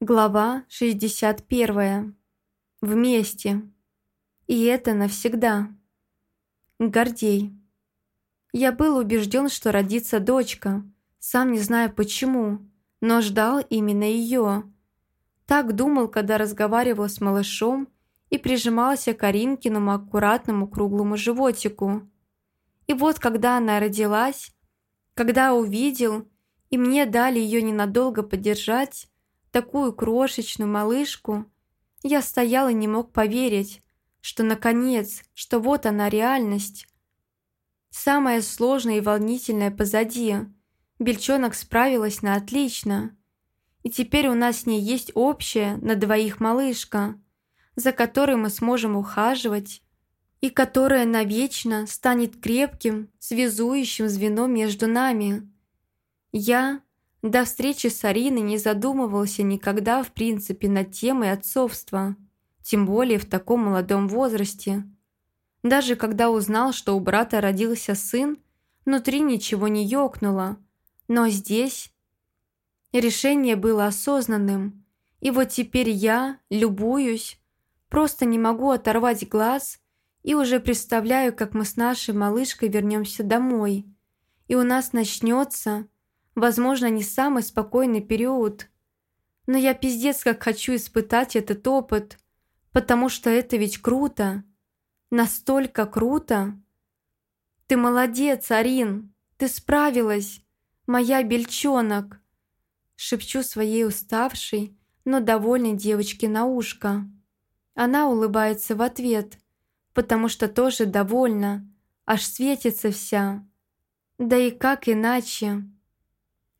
Глава 61. Вместе. И это навсегда. Гордей. Я был убежден, что родится дочка, сам не знаю почему, но ждал именно ее. Так думал, когда разговаривал с малышом и прижимался к Аринкиному аккуратному круглому животику. И вот когда она родилась, когда увидел, и мне дали ее ненадолго подержать, такую крошечную малышку, я стоял и не мог поверить, что наконец, что вот она реальность. Самое сложное и волнительное позади. Бельчонок справилась на отлично. И теперь у нас с ней есть общая на двоих малышка, за которой мы сможем ухаживать, и которая навечно станет крепким, связующим звеном между нами. Я до встречи с Ариной не задумывался никогда в принципе над темой отцовства, тем более в таком молодом возрасте. Даже когда узнал, что у брата родился сын, внутри ничего не ёкнуло. Но здесь решение было осознанным. И вот теперь я любуюсь, просто не могу оторвать глаз и уже представляю, как мы с нашей малышкой вернемся домой. И у нас начнется Возможно, не самый спокойный период. Но я пиздец как хочу испытать этот опыт, потому что это ведь круто. Настолько круто. Ты молодец, Арин. Ты справилась. Моя бельчонок. Шепчу своей уставшей, но довольной девочке на ушко. Она улыбается в ответ, потому что тоже довольна, аж светится вся. Да и как иначе?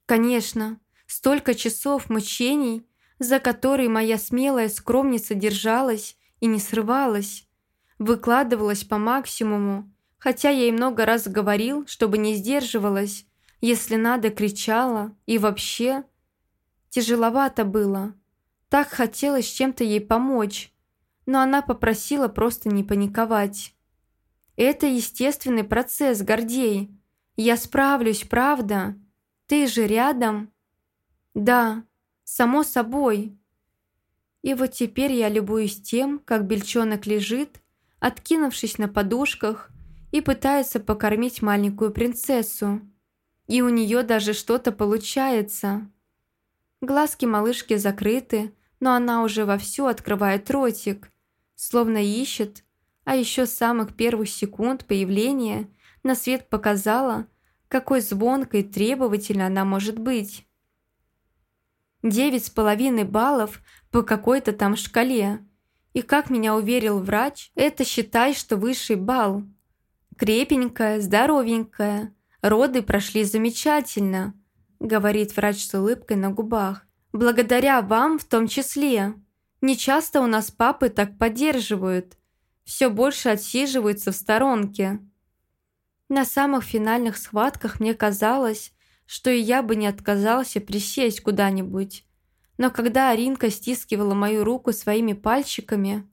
Конечно, столько часов мучений, за которые моя смелая скромница держалась и не срывалась, выкладывалась по максимуму, хотя я ей много раз говорил, чтобы не сдерживалась, если надо, кричала, и вообще... Тяжеловато было. Так хотелось чем-то ей помочь, но она попросила просто не паниковать. Это естественный процесс, Гордей. Я справлюсь, правда? Ты же рядом?» «Да, само собой». И вот теперь я любуюсь тем, как бельчонок лежит, откинувшись на подушках, и пытается покормить маленькую принцессу. И у нее даже что-то получается. Глазки малышки закрыты, но она уже вовсю открывает ротик, словно ищет, а еще с самых первых секунд появления на свет показала, какой звонкой и требовательной она может быть. Девять с половиной баллов по какой-то там шкале. И как меня уверил врач, это считай, что высший балл. Крепенькая, здоровенькая, роды прошли замечательно, говорит врач с улыбкой на губах. Благодаря вам в том числе. Не часто у нас папы так поддерживают. Все больше отсиживаются в сторонке. На самых финальных схватках мне казалось, что и я бы не отказался присесть куда-нибудь. Но когда Аринка стискивала мою руку своими пальчиками,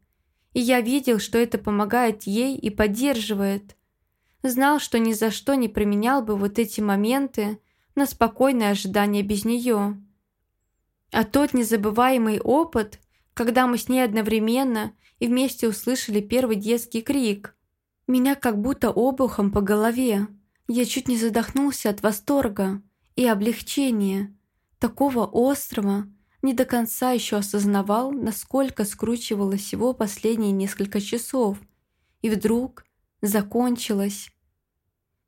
и я видел, что это помогает ей и поддерживает, знал, что ни за что не променял бы вот эти моменты на спокойное ожидание без нее. А тот незабываемый опыт, когда мы с ней одновременно и вместе услышали первый детский крик – меня как будто обухом по голове. Я чуть не задохнулся от восторга и облегчения. Такого острого, не до конца еще осознавал, насколько скручивалось его последние несколько часов. И вдруг закончилось.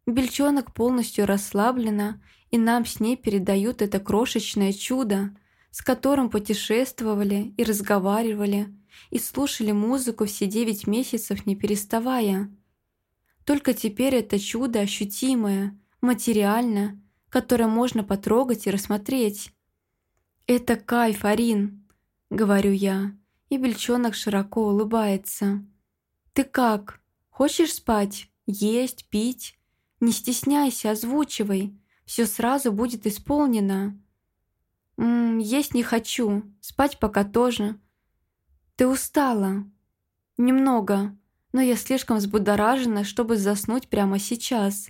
Бельчонок полностью расслаблена, и нам с ней передают это крошечное чудо, с которым путешествовали и разговаривали, и слушали музыку все девять месяцев не переставая. Только теперь это чудо ощутимое, материальное, которое можно потрогать и рассмотреть. «Это кайф, Арин», — говорю я, и бельчонок широко улыбается. «Ты как? Хочешь спать? Есть, пить? Не стесняйся, озвучивай. Все сразу будет исполнено». «Ммм, есть не хочу, спать пока тоже». «Ты устала?» «Немного», но я слишком взбудоражена, чтобы заснуть прямо сейчас.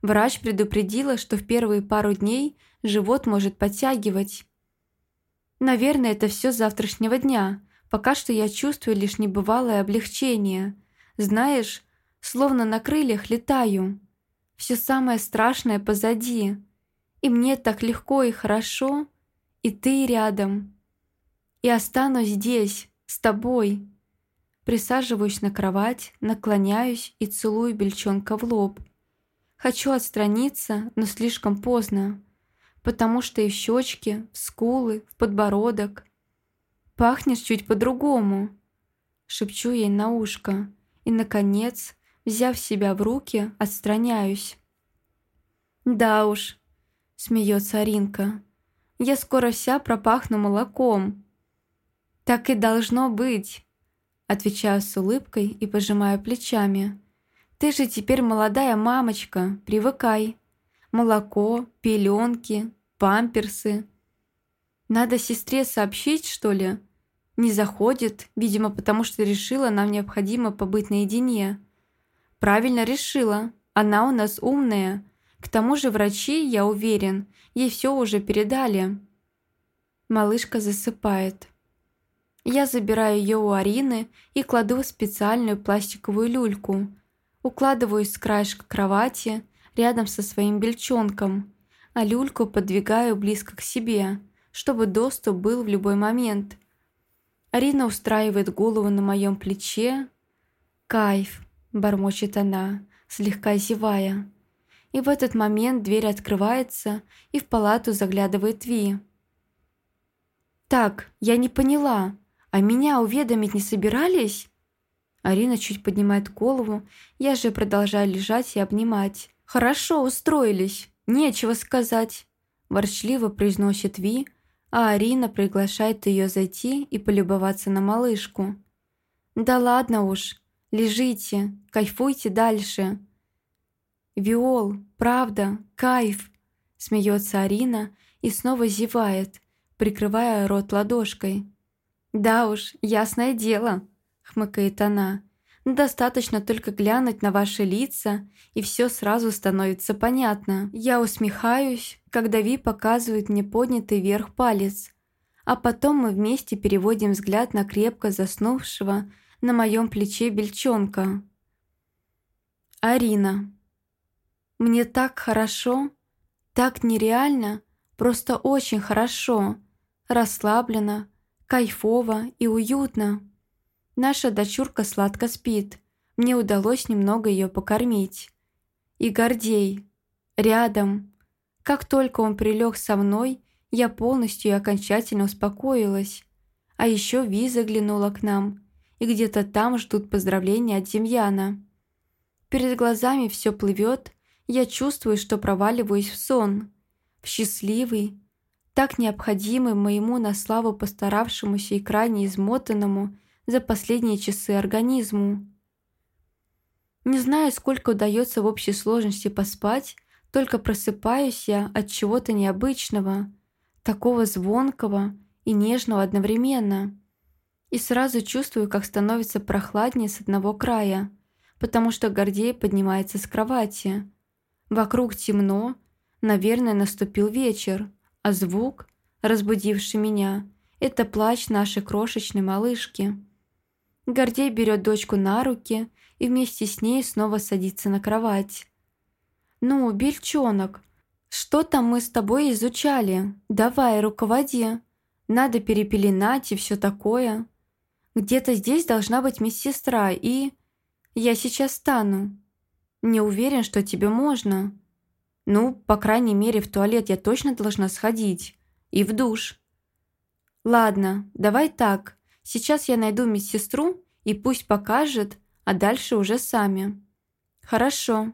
Врач предупредила, что в первые пару дней живот может подтягивать. Наверное, это все завтрашнего дня. Пока что я чувствую лишь небывалое облегчение. Знаешь, словно на крыльях летаю. Все самое страшное позади. И мне так легко и хорошо, и ты рядом. И останусь здесь, с тобой. Присаживаюсь на кровать, наклоняюсь и целую бельчонка в лоб. Хочу отстраниться, но слишком поздно, потому что и в щечки, в скулы, в подбородок. Пахнешь чуть по-другому. Шепчу ей на ушко и, наконец, взяв себя в руки, отстраняюсь. «Да уж», — смеется Аринка, — «я скоро вся пропахну молоком». «Так и должно быть», — отвечаю с улыбкой и пожимаю плечами. «Ты же теперь молодая мамочка, привыкай. Молоко, пеленки, памперсы. Надо сестре сообщить, что ли?» Не заходит, видимо, потому что решила, нам необходимо побыть наедине. Правильно решила. Она у нас умная. К тому же врачи, я уверен, ей все уже передали. Малышка засыпает. Я забираю ее у Арины и кладу в специальную пластиковую люльку. Укладываюсь с краешка кровати рядом со своим бельчонком, а люльку подвигаю близко к себе, чтобы доступ был в любой момент. Арина устраивает голову на моем плече. «Кайф!» – бормочет она, слегка зевая. И в этот момент дверь открывается, и в палату заглядывает Ви. «Так, я не поняла. А меня уведомить не собирались?» Арина чуть поднимает голову, я же продолжаю лежать и обнимать. «Хорошо устроились, нечего сказать», – ворчливо произносит Ви, а Арина приглашает ее зайти и полюбоваться на малышку. «Да ладно уж, лежите, кайфуйте дальше». «Виол, правда, кайф», – смеется Арина и снова зевает, прикрывая рот ладошкой. «Да уж, ясное дело», — хмыкает она. «Достаточно только глянуть на ваши лица, и все сразу становится понятно. Я усмехаюсь, когда Ви показывает мне поднятый вверх палец, а потом мы вместе переводим взгляд на крепко заснувшего на моем плече бельчонка. Арина. Мне так хорошо, так нереально, просто очень хорошо, расслабленно, Кайфово и уютно. Наша дочурка сладко спит. Мне удалось немного ее покормить. И Гордей. Рядом. Как только он прилег со мной, я полностью и окончательно успокоилась. А еще Ви заглянула к нам, и где-то там ждут поздравления от Демьяна. Перед глазами все плывет, я чувствую, что проваливаюсь в сон. В счастливый, так необходимый моему на славу постаравшемуся и крайне измотанному за последние часы организму. Не знаю, сколько удается в общей сложности поспать, только просыпаюсь я от чего-то необычного, такого звонкого и нежного одновременно. И сразу чувствую, как становится прохладнее с одного края, потому что Гордей поднимается с кровати. Вокруг темно, наверное, наступил вечер а звук, разбудивший меня, это плач нашей крошечной малышки. Гордей берет дочку на руки и вместе с ней снова садится на кровать. «Ну, бельчонок, что там мы с тобой изучали? Давай, руководи. Надо перепеленать и все такое. Где-то здесь должна быть медсестра и... Я сейчас стану. Не уверен, что тебе можно». Ну, по крайней мере, в туалет я точно должна сходить. И в душ. Ладно, давай так. Сейчас я найду медсестру и пусть покажет, а дальше уже сами. Хорошо.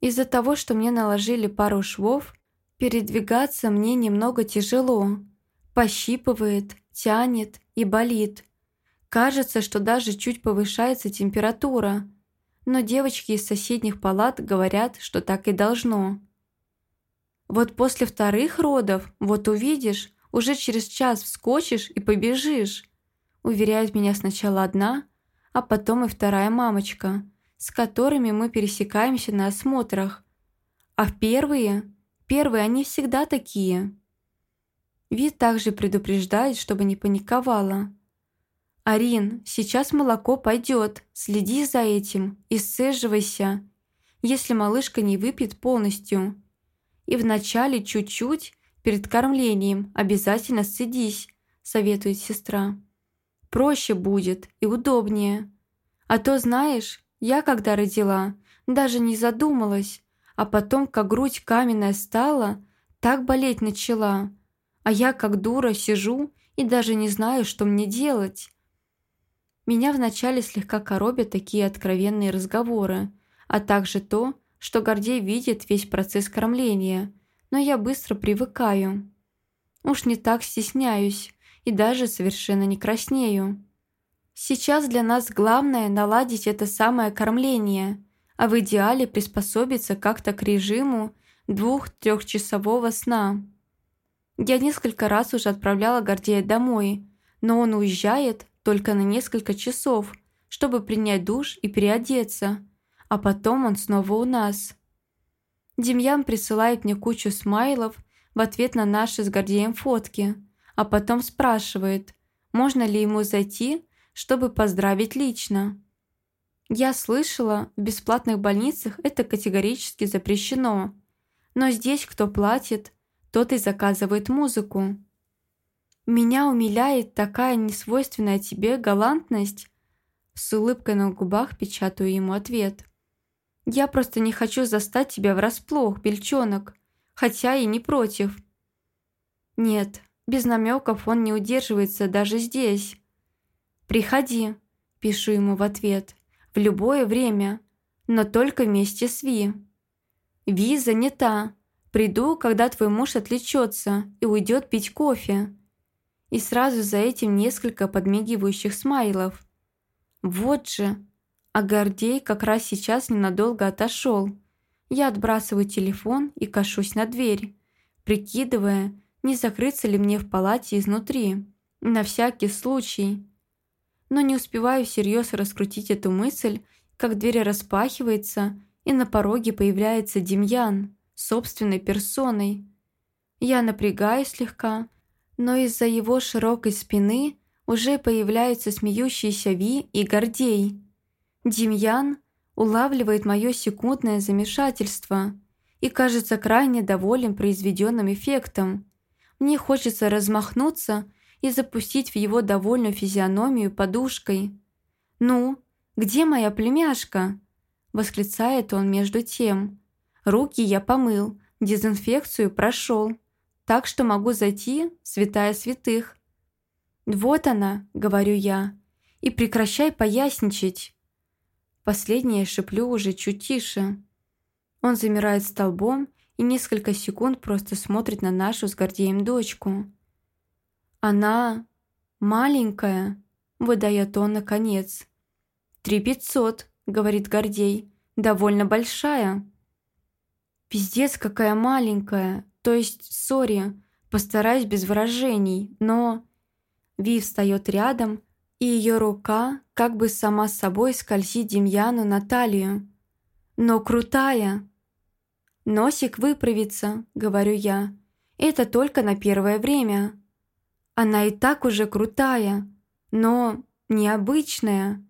Из-за того, что мне наложили пару швов, передвигаться мне немного тяжело. Пощипывает, тянет и болит. Кажется, что даже чуть повышается температура – но девочки из соседних палат говорят, что так и должно. Вот после вторых родов, вот увидишь, уже через час вскочишь и побежишь, уверяет меня сначала одна, а потом и вторая мамочка, с которыми мы пересекаемся на осмотрах. А в первые, первые они всегда такие. Ви также предупреждает, чтобы не паниковала. «Арин, сейчас молоко пойдет, следи за этим и сцеживайся, если малышка не выпьет полностью. И вначале чуть-чуть, перед кормлением, обязательно сцедись», советует сестра. «Проще будет и удобнее. А то, знаешь, я, когда родила, даже не задумалась, а потом, как грудь каменная стала, так болеть начала. А я, как дура, сижу и даже не знаю, что мне делать. Меня вначале слегка коробят такие откровенные разговоры, а также то, что Гордей видит весь процесс кормления, но я быстро привыкаю. Уж не так стесняюсь и даже совершенно не краснею. Сейчас для нас главное наладить это самое кормление, а в идеале приспособиться как-то к режиму двух-трехчасового сна. Я несколько раз уже отправляла Гордея домой, но он уезжает только на несколько часов, чтобы принять душ и переодеться, а потом он снова у нас. Демьян присылает мне кучу смайлов в ответ на наши с Гордеем фотки, а потом спрашивает, можно ли ему зайти, чтобы поздравить лично. Я слышала, в бесплатных больницах это категорически запрещено, но здесь кто платит, тот и заказывает музыку. Меня умиляет такая несвойственная тебе галантность. С улыбкой на губах печатаю ему ответ. Я просто не хочу застать тебя врасплох, бельчонок, хотя и не против. Нет, без намеков он не удерживается даже здесь. «Приходи», – пишу ему в ответ, – «в любое время, но только вместе с Ви». «Ви занята. Приду, когда твой муж отвлечется и уйдет пить кофе». И сразу за этим несколько подмигивающих смайлов. Вот же. А Гордей как раз сейчас ненадолго отошел. Я отбрасываю телефон и кашусь на дверь, прикидывая, не закрыться ли мне в палате изнутри, на всякий случай. Но не успеваю всерьез раскрутить эту мысль, как дверь распахивается, и на пороге появляется Демьян, собственной персоной. Я напрягаюсь слегка, но из-за его широкой спины уже появляются смеющиеся Ви и Гордей. Демьян улавливает мое секундное замешательство и кажется крайне доволен произведенным эффектом. Мне хочется размахнуться и запустить в его довольную физиономию подушкой. «Ну, где моя племяшка?» – восклицает он между тем. «Руки я помыл, дезинфекцию прошел так что могу зайти, святая святых. «Вот она», — говорю я, — «и прекращай поясничать». Последнее шеплю уже чуть тише. Он замирает столбом и несколько секунд просто смотрит на нашу с Гордеем дочку. «Она маленькая», — выдает он наконец. «Три пятьсот», — говорит Гордей, — «довольно большая». «Пиздец, какая маленькая», то есть, сори, постараюсь без выражений, но... Ви встает рядом, и ее рука как бы сама собой скользит Демьяну на талию. Но крутая. «Носик выправится», — говорю я. «Это только на первое время». Она и так уже крутая, но необычная.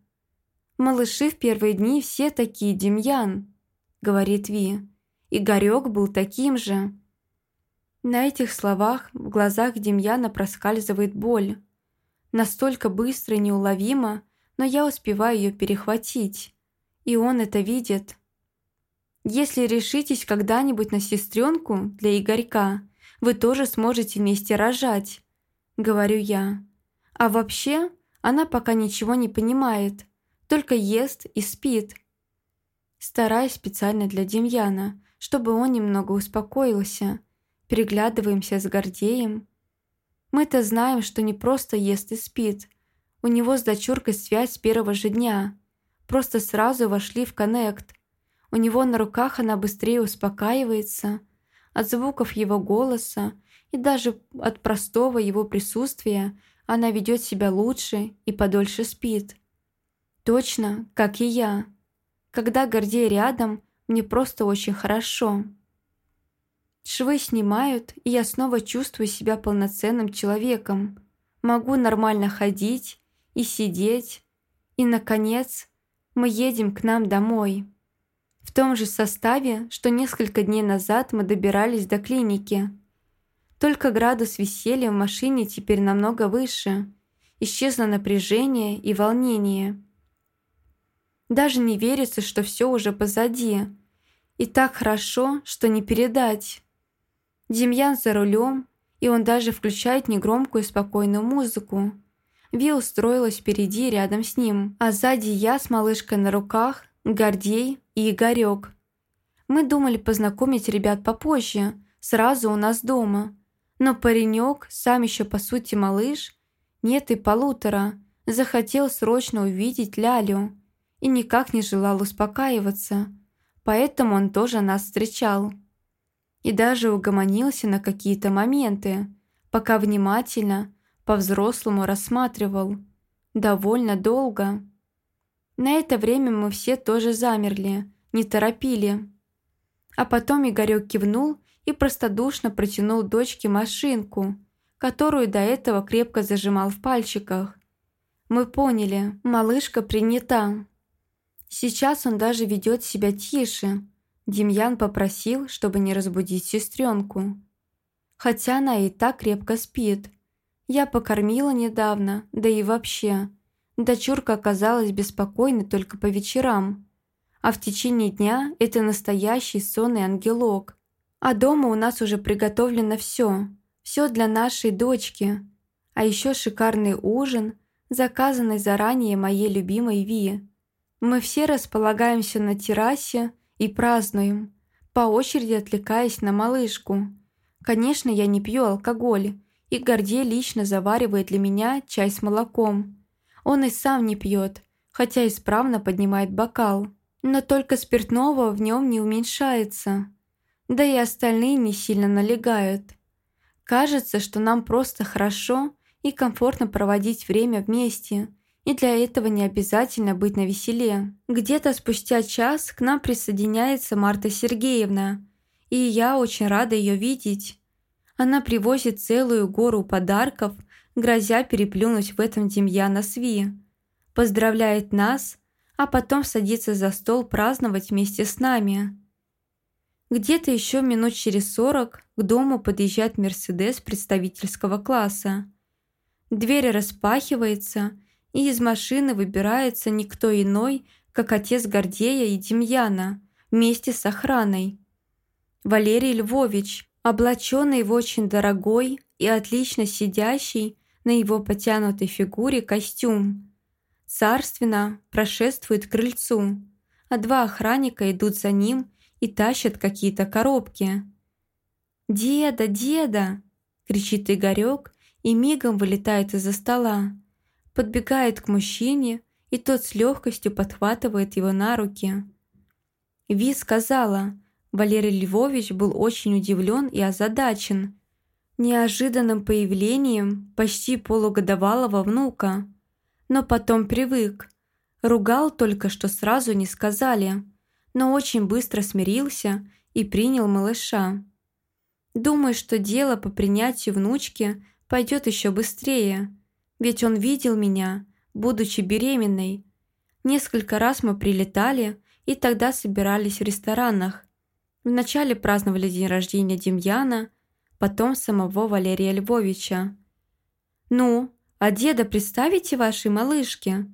«Малыши в первые дни все такие, Демьян», — говорит Ви. «Игорек был таким же». На этих словах в глазах Демьяна проскальзывает боль. Настолько быстро и неуловимо, но я успеваю ее перехватить. И он это видит. Если решитесь когда-нибудь на сестренку для Игорька, вы тоже сможете вместе рожать, говорю я. А вообще, она пока ничего не понимает, только ест и спит. Стараюсь специально для Демьяна, чтобы он немного успокоился, переглядываемся с Гордеем. Мы-то знаем, что не просто ест и спит. У него с дочуркой связь с первого же дня. Просто сразу вошли в коннект. У него на руках она быстрее успокаивается. От звуков его голоса и даже от простого его присутствия она ведет себя лучше и подольше спит. Точно, как и я. Когда Гордей рядом, мне просто очень хорошо. Швы снимают, и я снова чувствую себя полноценным человеком. Могу нормально ходить и сидеть. И, наконец, мы едем к нам домой. В том же составе, что несколько дней назад мы добирались до клиники. Только градус веселья в машине теперь намного выше. Исчезло напряжение и волнение. Даже не верится, что все уже позади. И так хорошо, что не передать. Демьян за рулем, и он даже включает негромкую спокойную музыку. Ви устроилась впереди рядом с ним, а сзади я с малышкой на руках, Гордей и Игорек. Мы думали познакомить ребят попозже, сразу у нас дома. Но паренек, сам еще по сути малыш, нет и полутора, захотел срочно увидеть Лялю и никак не желал успокаиваться, поэтому он тоже нас встречал. И даже угомонился на какие-то моменты, пока внимательно, по-взрослому рассматривал. Довольно долго. На это время мы все тоже замерли, не торопили. А потом Игорек кивнул и простодушно протянул дочке машинку, которую до этого крепко зажимал в пальчиках. Мы поняли, малышка принята. Сейчас он даже ведет себя тише. Демьян попросил, чтобы не разбудить сестренку. Хотя она и так крепко спит. Я покормила недавно, да и вообще. Дочурка оказалась беспокойной только по вечерам. А в течение дня это настоящий сонный ангелок. А дома у нас уже приготовлено все. Все для нашей дочки. А еще шикарный ужин, заказанный заранее моей любимой Ви. Мы все располагаемся на террасе и празднуем, по очереди отвлекаясь на малышку. Конечно, я не пью алкоголь, и Гордей лично заваривает для меня чай с молоком. Он и сам не пьет, хотя исправно поднимает бокал. Но только спиртного в нем не уменьшается. Да и остальные не сильно налегают. Кажется, что нам просто хорошо и комфортно проводить время вместе – и для этого не обязательно быть на веселе. Где-то спустя час к нам присоединяется Марта Сергеевна, и я очень рада ее видеть. Она привозит целую гору подарков, грозя переплюнуть в этом Демьяна Сви. Поздравляет нас, а потом садится за стол праздновать вместе с нами. Где-то еще минут через сорок к дому подъезжает Мерседес представительского класса. Дверь распахивается, и из машины выбирается никто иной, как отец Гордея и Демьяна, вместе с охраной. Валерий Львович, облаченный в очень дорогой и отлично сидящий на его потянутой фигуре костюм. Царственно прошествует к крыльцу, а два охранника идут за ним и тащат какие-то коробки. «Деда, деда!» – кричит Игорек и мигом вылетает из-за стола подбегает к мужчине, и тот с легкостью подхватывает его на руки. Ви сказала, Валерий Львович был очень удивлен и озадачен неожиданным появлением почти полугодовалого внука, но потом привык. Ругал только, что сразу не сказали, но очень быстро смирился и принял малыша. Думаю, что дело по принятию внучки пойдет еще быстрее – ведь он видел меня, будучи беременной. Несколько раз мы прилетали и тогда собирались в ресторанах. Вначале праздновали день рождения Демьяна, потом самого Валерия Львовича. «Ну, а деда представите вашей малышке?»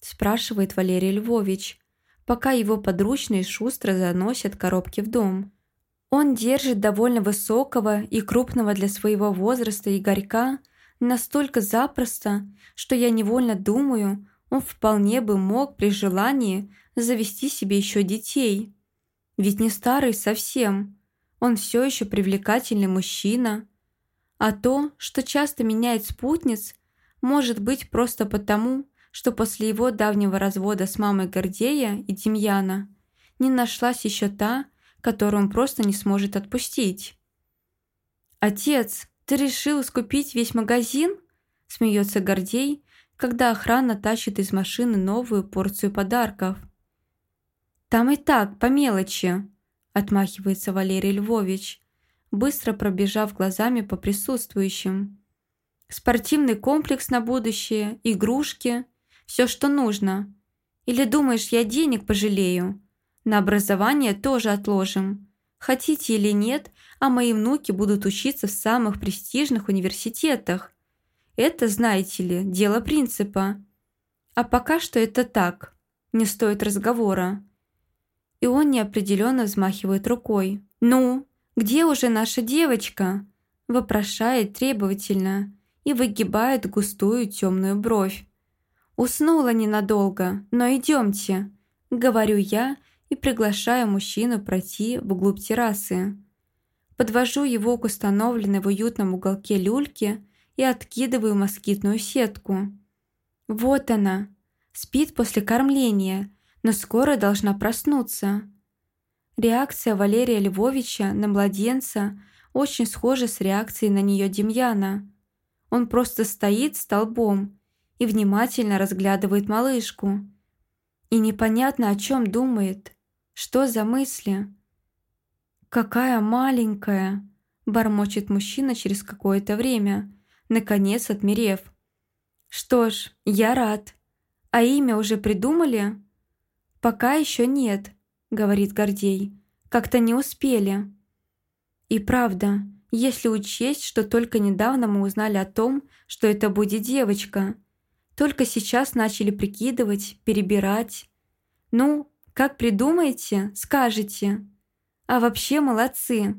спрашивает Валерий Львович, пока его подручные шустро заносят коробки в дом. Он держит довольно высокого и крупного для своего возраста Игорька Настолько запросто, что я невольно думаю, он вполне бы мог при желании завести себе еще детей. Ведь не старый совсем, он все еще привлекательный мужчина. А то, что часто меняет спутниц, может быть просто потому, что после его давнего развода с мамой Гордея и Демьяна не нашлась еще та, которую он просто не сможет отпустить. «Отец, «Ты решил скупить весь магазин?» – смеется Гордей, когда охрана тащит из машины новую порцию подарков. «Там и так, по мелочи», – отмахивается Валерий Львович. быстро пробежав глазами по присутствующим. «Спортивный комплекс на будущее, игрушки, все, что нужно. Или думаешь, я денег пожалею? На образование тоже отложим. Хотите или нет, а мои внуки будут учиться в самых престижных университетах. Это, знаете ли, дело принципа. А пока что это так, не стоит разговора. И он неопределенно взмахивает рукой. «Ну, где уже наша девочка?» Вопрошает требовательно и выгибает густую темную бровь. «Уснула ненадолго, но идемте», — говорю я и приглашаю мужчину пройти вглубь террасы. Подвожу его к установленной в уютном уголке люльке и откидываю москитную сетку. Вот она, спит после кормления, но скоро должна проснуться. Реакция Валерия Львовича на младенца очень схожа с реакцией на нее Демьяна. Он просто стоит столбом и внимательно разглядывает малышку. И непонятно, о чем думает. Что за мысли? «Какая маленькая!» – бормочет мужчина через какое-то время, наконец отмерев. «Что ж, я рад. А имя уже придумали?» «Пока еще нет», — говорит Гордей. «Как-то не успели». И правда, если учесть, что только недавно мы узнали о том, что это будет девочка. Только сейчас начали прикидывать, перебирать. Ну, как придумаете, скажете. А вообще молодцы.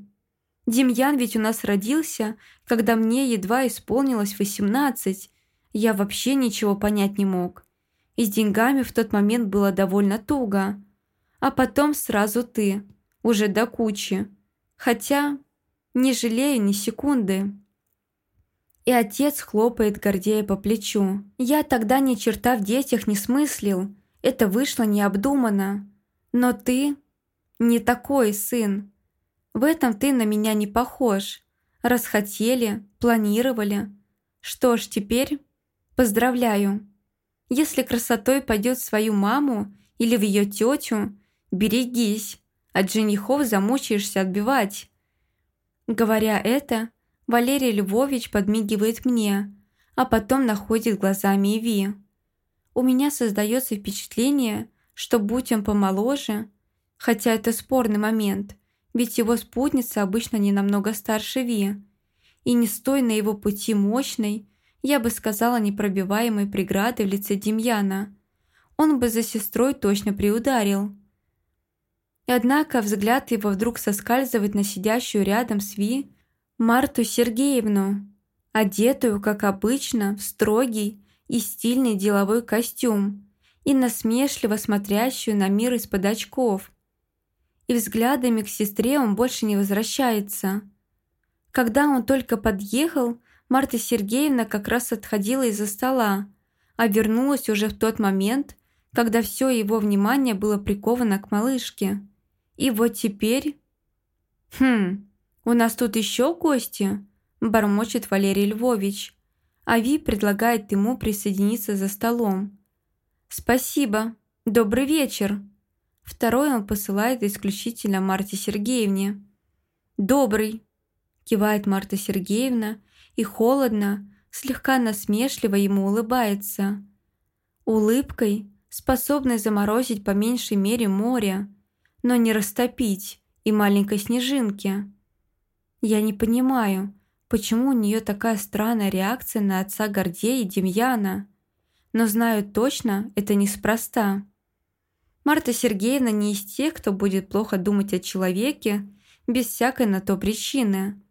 Демьян ведь у нас родился, когда мне едва исполнилось 18. Я вообще ничего понять не мог. И с деньгами в тот момент было довольно туго. А потом сразу ты, уже до кучи. Хотя не жалею ни секунды. И отец хлопает Гордея по плечу. Я тогда ни черта в детях не смыслил. Это вышло необдуманно. Но ты не такой сын. В этом ты на меня не похож. Раз хотели, планировали. Что ж, теперь поздравляю. Если красотой пойдет свою маму или в ее тетю, берегись, от женихов замучаешься отбивать. Говоря это, Валерий Львович подмигивает мне, а потом находит глазами Иви. У меня создается впечатление, что будь он помоложе, хотя это спорный момент, ведь его спутница обычно не намного старше Ви, и не стой на его пути мощной, я бы сказала, непробиваемой преградой в лице Демьяна. Он бы за сестрой точно приударил. Однако взгляд его вдруг соскальзывает на сидящую рядом с Ви Марту Сергеевну, одетую, как обычно, в строгий и стильный деловой костюм и насмешливо смотрящую на мир из-под очков. И взглядами к сестре он больше не возвращается. Когда он только подъехал, Марта Сергеевна как раз отходила из-за стола, а вернулась уже в тот момент, когда все его внимание было приковано к малышке. И вот теперь... «Хм, у нас тут еще гости?» – бормочет Валерий Львович. Ави предлагает ему присоединиться за столом. «Спасибо. Добрый вечер». Второй он посылает исключительно Марте Сергеевне. «Добрый», – кивает Марта Сергеевна и холодно, слегка насмешливо ему улыбается. Улыбкой, способной заморозить по меньшей мере море, но не растопить и маленькой снежинки. Я не понимаю, почему у нее такая странная реакция на отца Гордея и Демьяна, но знаю точно, это неспроста. Марта Сергеевна не из тех, кто будет плохо думать о человеке без всякой на то причины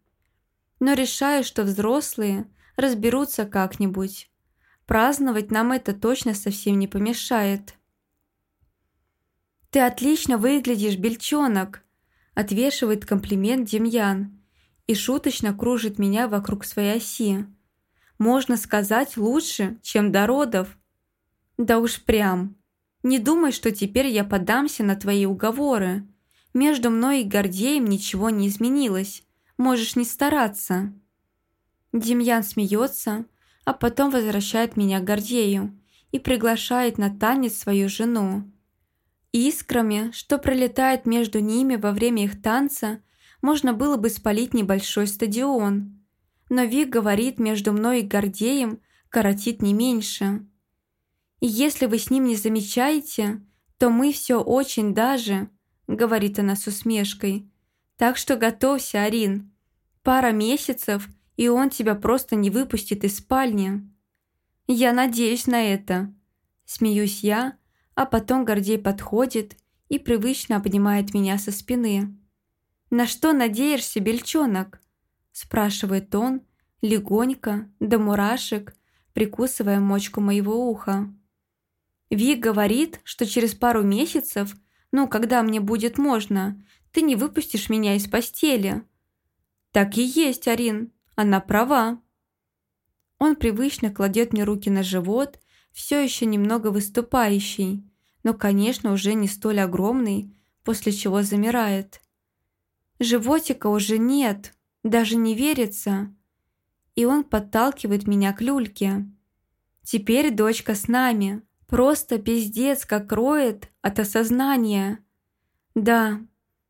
но решаю, что взрослые разберутся как-нибудь. Праздновать нам это точно совсем не помешает. «Ты отлично выглядишь, бельчонок!» отвешивает комплимент Демьян и шуточно кружит меня вокруг своей оси. Можно сказать, лучше, чем до родов. Да уж прям. Не думай, что теперь я подамся на твои уговоры. Между мной и Гордеем ничего не изменилось. Можешь не стараться». Демьян смеется, а потом возвращает меня к Гордею и приглашает на танец свою жену. Искрами, что пролетает между ними во время их танца, можно было бы спалить небольшой стадион. Но Вик говорит, между мной и Гордеем коротит не меньше. И если вы с ним не замечаете, то мы все очень даже, говорит она с усмешкой. Так что готовься, Арин. Пара месяцев, и он тебя просто не выпустит из спальни. Я надеюсь на это. Смеюсь я, а потом Гордей подходит и привычно обнимает меня со спины. «На что надеешься, бельчонок?» Спрашивает он, легонько, до мурашек, прикусывая мочку моего уха. Вик говорит, что через пару месяцев, ну, когда мне будет можно, ты не выпустишь меня из постели. Так и есть, Арин, она права. Он привычно кладет мне руки на живот, все еще немного выступающий, но, конечно, уже не столь огромный, после чего замирает. Животика уже нет, даже не верится. И он подталкивает меня к люльке. Теперь дочка с нами. Просто пиздец как роет от осознания. Да,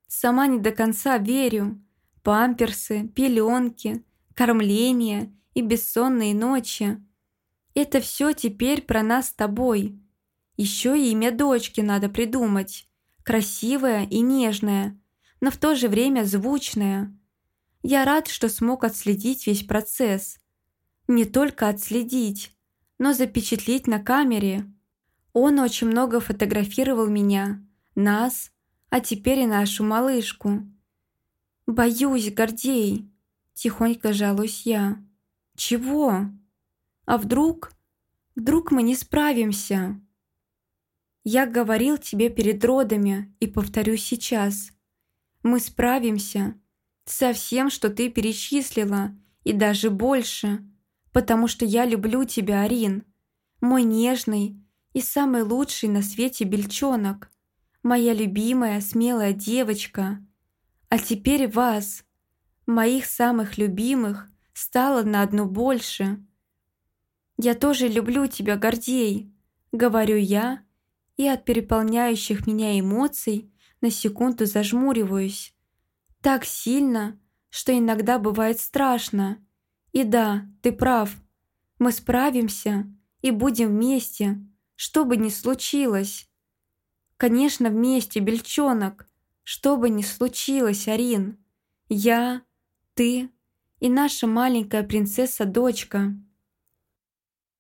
сама не до конца верю. Памперсы, пеленки, кормление и бессонные ночи. Это все теперь про нас с тобой. Еще и имя дочки надо придумать. Красивое и нежное, но в то же время звучное. Я рад, что смог отследить весь процесс. Не только отследить, но запечатлеть на камере. Он очень много фотографировал меня, нас, а теперь и нашу малышку. «Боюсь, Гордей!» – тихонько жалуюсь я. «Чего? А вдруг? Вдруг мы не справимся?» «Я говорил тебе перед родами и повторю сейчас. Мы справимся со всем, что ты перечислила, и даже больше, потому что я люблю тебя, Арин, мой нежный и самый лучший на свете бельчонок, моя любимая смелая девочка. А теперь вас, моих самых любимых, стало на одну больше. Я тоже люблю тебя, Гордей, говорю я, и от переполняющих меня эмоций на секунду зажмуриваюсь. Так сильно, что иногда бывает страшно. И да, ты прав. Мы справимся и будем вместе, что бы ни случилось. Конечно, вместе, бельчонок. Что бы ни случилось, Арин. Я, ты и наша маленькая принцесса-дочка.